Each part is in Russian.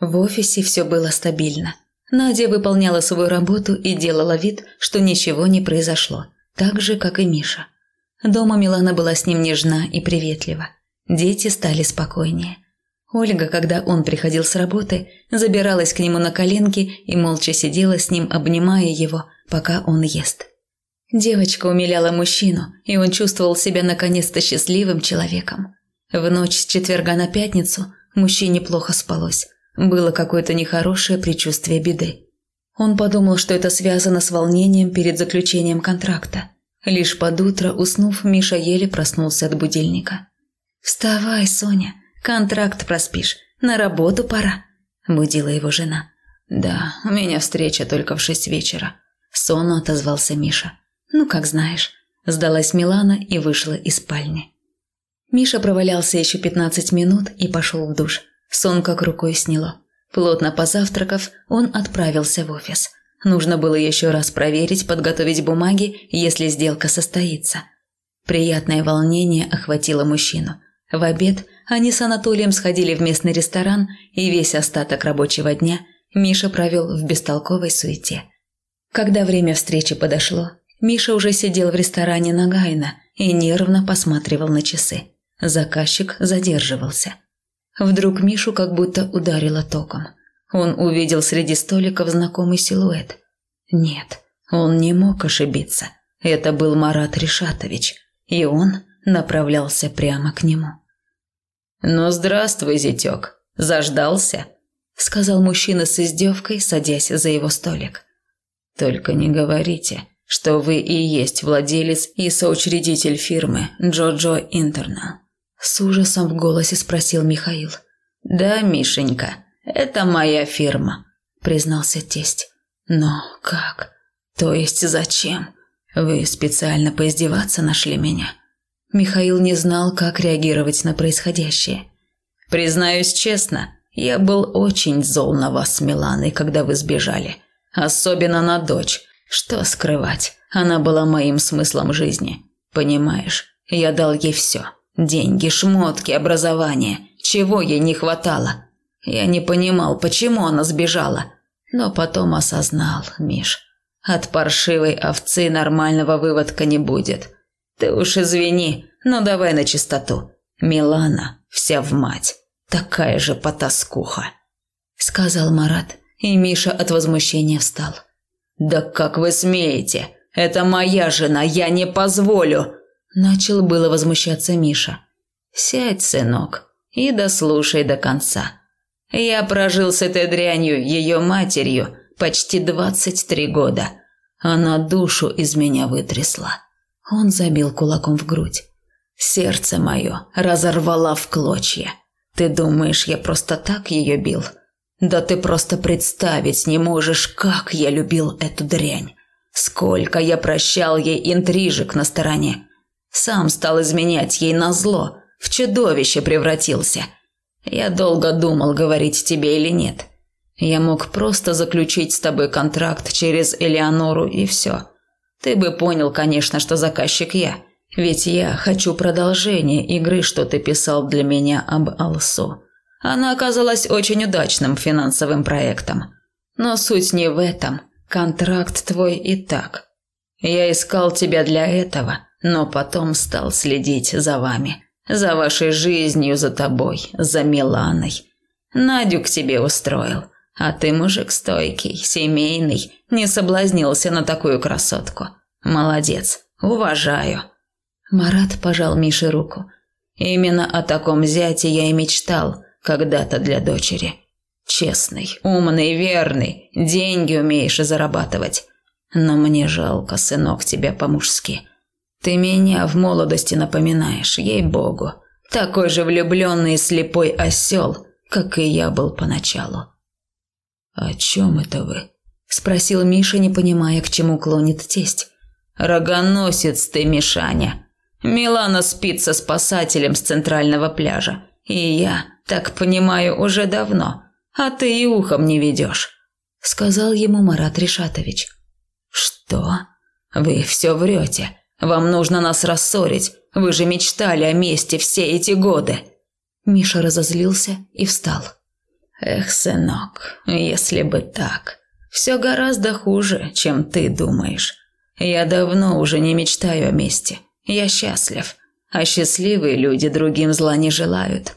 В офисе все было стабильно. Надя выполняла свою работу и делала вид, что ничего не произошло, так же, как и Миша. Дома Милана была с ним нежна и приветлива. Дети стали спокойнее. Ольга, когда он приходил с работы, забиралась к нему на коленки и молча сидела с ним, обнимая его, пока он ест. Девочка умиляла мужчину, и он чувствовал себя наконец-то счастливым человеком. В ночь с четверга на пятницу мужчине плохо спалось. Было какое-то нехорошее предчувствие беды. Он подумал, что это связано с волнением перед заключением контракта. Лишь под утро, уснув, Миша еле проснулся от будильника. «Вставай, Соня, контракт проспишь, на работу пора», – будила его жена. «Да, у меня встреча только в шесть вечера», – сонно отозвался Миша. «Ну, как знаешь», – сдалась Милана и вышла из спальни. Миша провалялся еще пятнадцать минут и пошел в душ. Сон как рукой сняло. Плотно позавтракав, он отправился в офис. Нужно было еще раз проверить, подготовить бумаги, если сделка состоится. Приятное волнение охватило мужчину. В обед они с Анатолием сходили в местный ресторан, и весь остаток рабочего дня Миша провел в бестолковой суете. Когда время встречи подошло, Миша уже сидел в ресторане Нагайна и нервно посматривал на часы. Заказчик задерживался. Вдруг Мишу как будто ударило током. Он увидел среди столиков знакомый силуэт. Нет, он не мог ошибиться. Это был Марат Ришатович, и он направлялся прямо к нему. «Ну, здравствуй, зятек. Заждался?» – сказал мужчина с издевкой, садясь за его столик. «Только не говорите, что вы и есть владелец и соучредитель фирмы Джоджо Интернал. С ужасом в голосе спросил Михаил. «Да, Мишенька, это моя фирма», – признался тесть. «Но как? То есть зачем? Вы специально поиздеваться нашли меня?» Михаил не знал, как реагировать на происходящее. «Признаюсь честно, я был очень зол на вас с Миланой, когда вы сбежали. Особенно на дочь. Что скрывать, она была моим смыслом жизни. Понимаешь, я дал ей все. Деньги, шмотки, образование. Чего ей не хватало? Я не понимал, почему она сбежала. Но потом осознал, Миш. От паршивой овцы нормального выводка не будет. Ты уж извини, но давай на чистоту. Милана вся в мать. Такая же потаскуха. Сказал Марат, и Миша от возмущения встал. «Да как вы смеете? Это моя жена, я не позволю!» Начал было возмущаться Миша. «Сядь, сынок, и дослушай до конца. Я прожил с этой дрянью, ее матерью, почти двадцать три года. Она душу из меня вытрясла». Он забил кулаком в грудь. «Сердце мое разорвала в клочья. Ты думаешь, я просто так ее бил? Да ты просто представить не можешь, как я любил эту дрянь. Сколько я прощал ей интрижек на стороне. Сам стал изменять ей на зло, в чудовище превратился. Я долго думал, говорить тебе или нет. Я мог просто заключить с тобой контракт через Элеонору и все. Ты бы понял, конечно, что заказчик я. Ведь я хочу продолжение игры, что ты писал для меня об Алсу. Она оказалась очень удачным финансовым проектом. Но суть не в этом. Контракт твой и так. Я искал тебя для этого – но потом стал следить за вами, за вашей жизнью, за тобой, за Миланой. Надю к тебе устроил, а ты мужик стойкий, семейный, не соблазнился на такую красотку. Молодец, уважаю». Марат пожал Мише руку. «Именно о таком зяте я и мечтал когда-то для дочери. Честный, умный, верный, деньги умеешь зарабатывать. Но мне жалко, сынок, тебя по-мужски». Ты меня в молодости напоминаешь, ей-богу. Такой же влюбленный и слепой осел, как и я был поначалу». «О чем это вы?» – спросил Миша, не понимая, к чему клонит тесть. «Рогоносец ты, Мишаня. Милана спит со спасателем с центрального пляжа. И я, так понимаю, уже давно. А ты и ухом не ведешь», – сказал ему Марат Ришатович. «Что? Вы все врете. Вам нужно нас рассорить. Вы же мечтали о мести все эти годы». Миша разозлился и встал. Эх, сынок, если бы так. Все гораздо хуже, чем ты думаешь. Я давно уже не мечтаю о мести. Я счастлив. А счастливые люди другим зла не желают.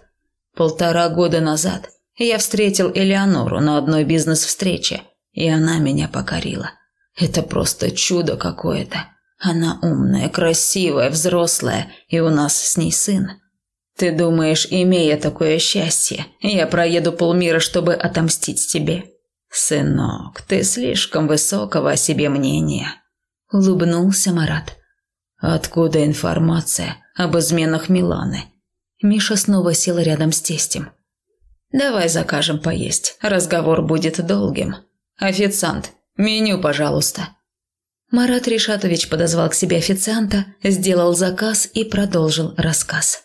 Полтора года назад я встретил Элеонору на одной бизнес-встрече, и она меня покорила. Это просто чудо какое-то. Она умная, красивая, взрослая, и у нас с ней сын. Ты думаешь, имея такое счастье, я проеду полмира, чтобы отомстить тебе? Сынок, ты слишком высокого о себе мнения. Улыбнулся Марат. Откуда информация об изменах Миланы? Миша снова сел рядом с тестем. Давай закажем поесть. Разговор будет долгим. Официант, меню, пожалуйста. Марат Ришатович подозвал к себе официанта, сделал заказ и продолжил рассказ.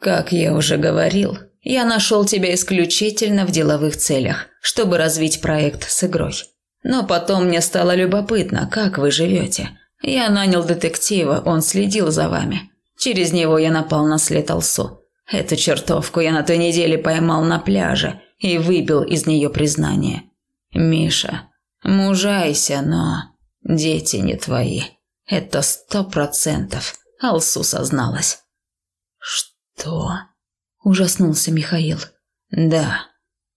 «Как я уже говорил, я нашел тебя исключительно в деловых целях, чтобы развить проект с игрой. Но потом мне стало любопытно, как вы живете. Я нанял детектива, он следил за вами. Через него я напал на след Алсу. Эту чертовку я на той неделе поймал на пляже и выбил из нее признание. Миша, мужайся, но дети не твои. Это сто процентов. Алсу созналась. Что? Ужаснулся Михаил. Да,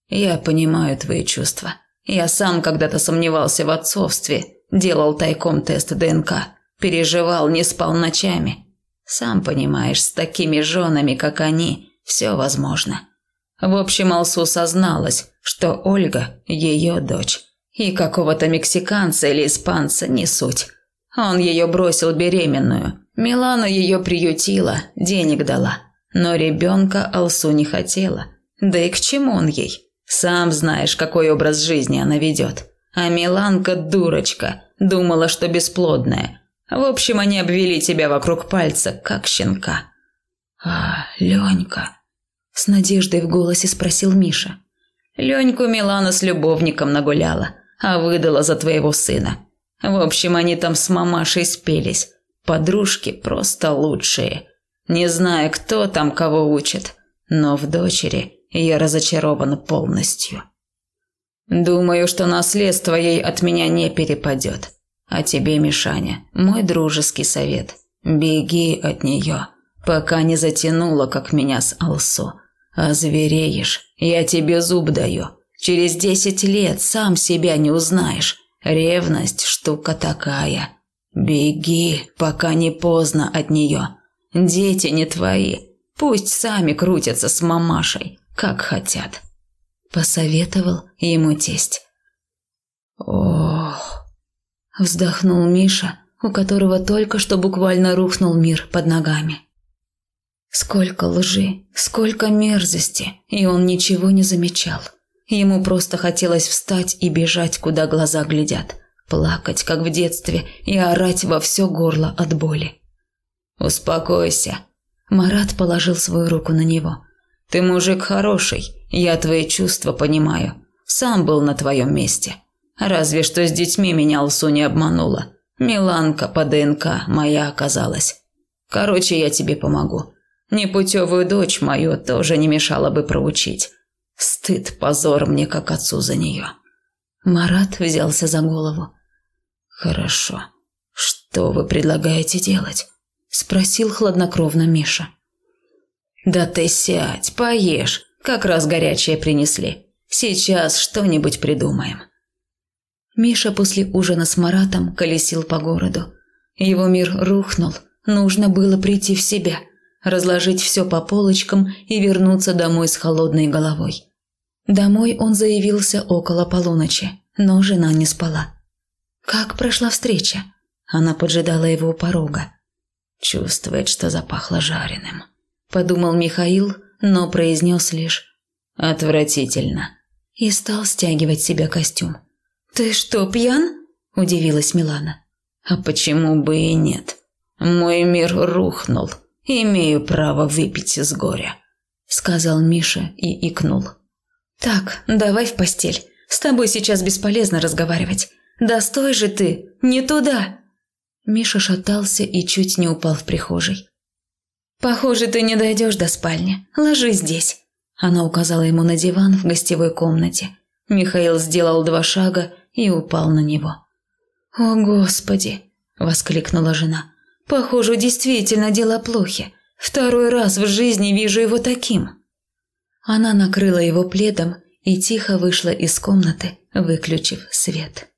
я понимаю твои чувства. Я сам когда-то сомневался в отцовстве, делал тайком тест ДНК, переживал, не спал ночами. Сам понимаешь, с такими женами, как они, все возможно. В общем, Алсу созналась, что Ольга – ее дочь. И какого-то мексиканца или испанца не суть. Он ее бросил беременную. Милана ее приютила, денег дала. Но ребенка Алсу не хотела. Да и к чему он ей? Сам знаешь, какой образ жизни она ведет. А Миланка дурочка, думала, что бесплодная. В общем, они обвели тебя вокруг пальца, как щенка. А, Ленька, с надеждой в голосе спросил Миша. Леньку Милана с любовником нагуляла, а выдала за твоего сына. В общем, они там с мамашей спелись. Подружки просто лучшие. Не знаю, кто там кого учит, но в дочери я разочарован полностью. Думаю, что наследство ей от меня не перепадет. А тебе, Мишаня, мой дружеский совет. Беги от нее, пока не затянула, как меня с Алсу. А звереешь, я тебе зуб даю. Через десять лет сам себя не узнаешь. Ревность – штука такая. Беги, пока не поздно от нее. Дети не твои. Пусть сами крутятся с мамашей, как хотят. Посоветовал ему тесть. Ох, вздохнул Миша, у которого только что буквально рухнул мир под ногами. Сколько лжи, сколько мерзости, и он ничего не замечал. Ему просто хотелось встать и бежать, куда глаза глядят, плакать, как в детстве, и орать во все горло от боли. «Успокойся». Марат положил свою руку на него. «Ты мужик хороший, я твои чувства понимаю. Сам был на твоем месте. Разве что с детьми меня Алсу не обманула. Миланка по ДНК моя оказалась. Короче, я тебе помогу. Непутевую дочь мою тоже не мешало бы проучить. Стыд, позор мне, как отцу за нее». Марат взялся за голову. «Хорошо. Что вы предлагаете делать?» спросил хладнокровно Миша. Да ты сядь, поешь, как раз горячее принесли. Сейчас что-нибудь придумаем. Миша после ужина с Маратом колесил по городу. Его мир рухнул, нужно было прийти в себя, разложить все по полочкам и вернуться домой с холодной головой. Домой он заявился около полуночи, но жена не спала. Как прошла встреча? Она поджидала его у порога. Чувствует, что запахло жареным. Подумал Михаил, но произнес лишь «Отвратительно» и стал стягивать себе костюм. «Ты что, пьян?» – удивилась Милана. «А почему бы и нет? Мой мир рухнул. Имею право выпить из горя», – сказал Миша и икнул. «Так, давай в постель. С тобой сейчас бесполезно разговаривать. Да стой же ты, не туда!» Миша шатался и чуть не упал в прихожей. «Похоже, ты не дойдешь до спальни. Ложись здесь». Она указала ему на диван в гостевой комнате. Михаил сделал два шага и упал на него. «О, Господи!» – воскликнула жена. «Похоже, действительно дела плохи. Второй раз в жизни вижу его таким». Она накрыла его пледом и тихо вышла из комнаты, выключив свет.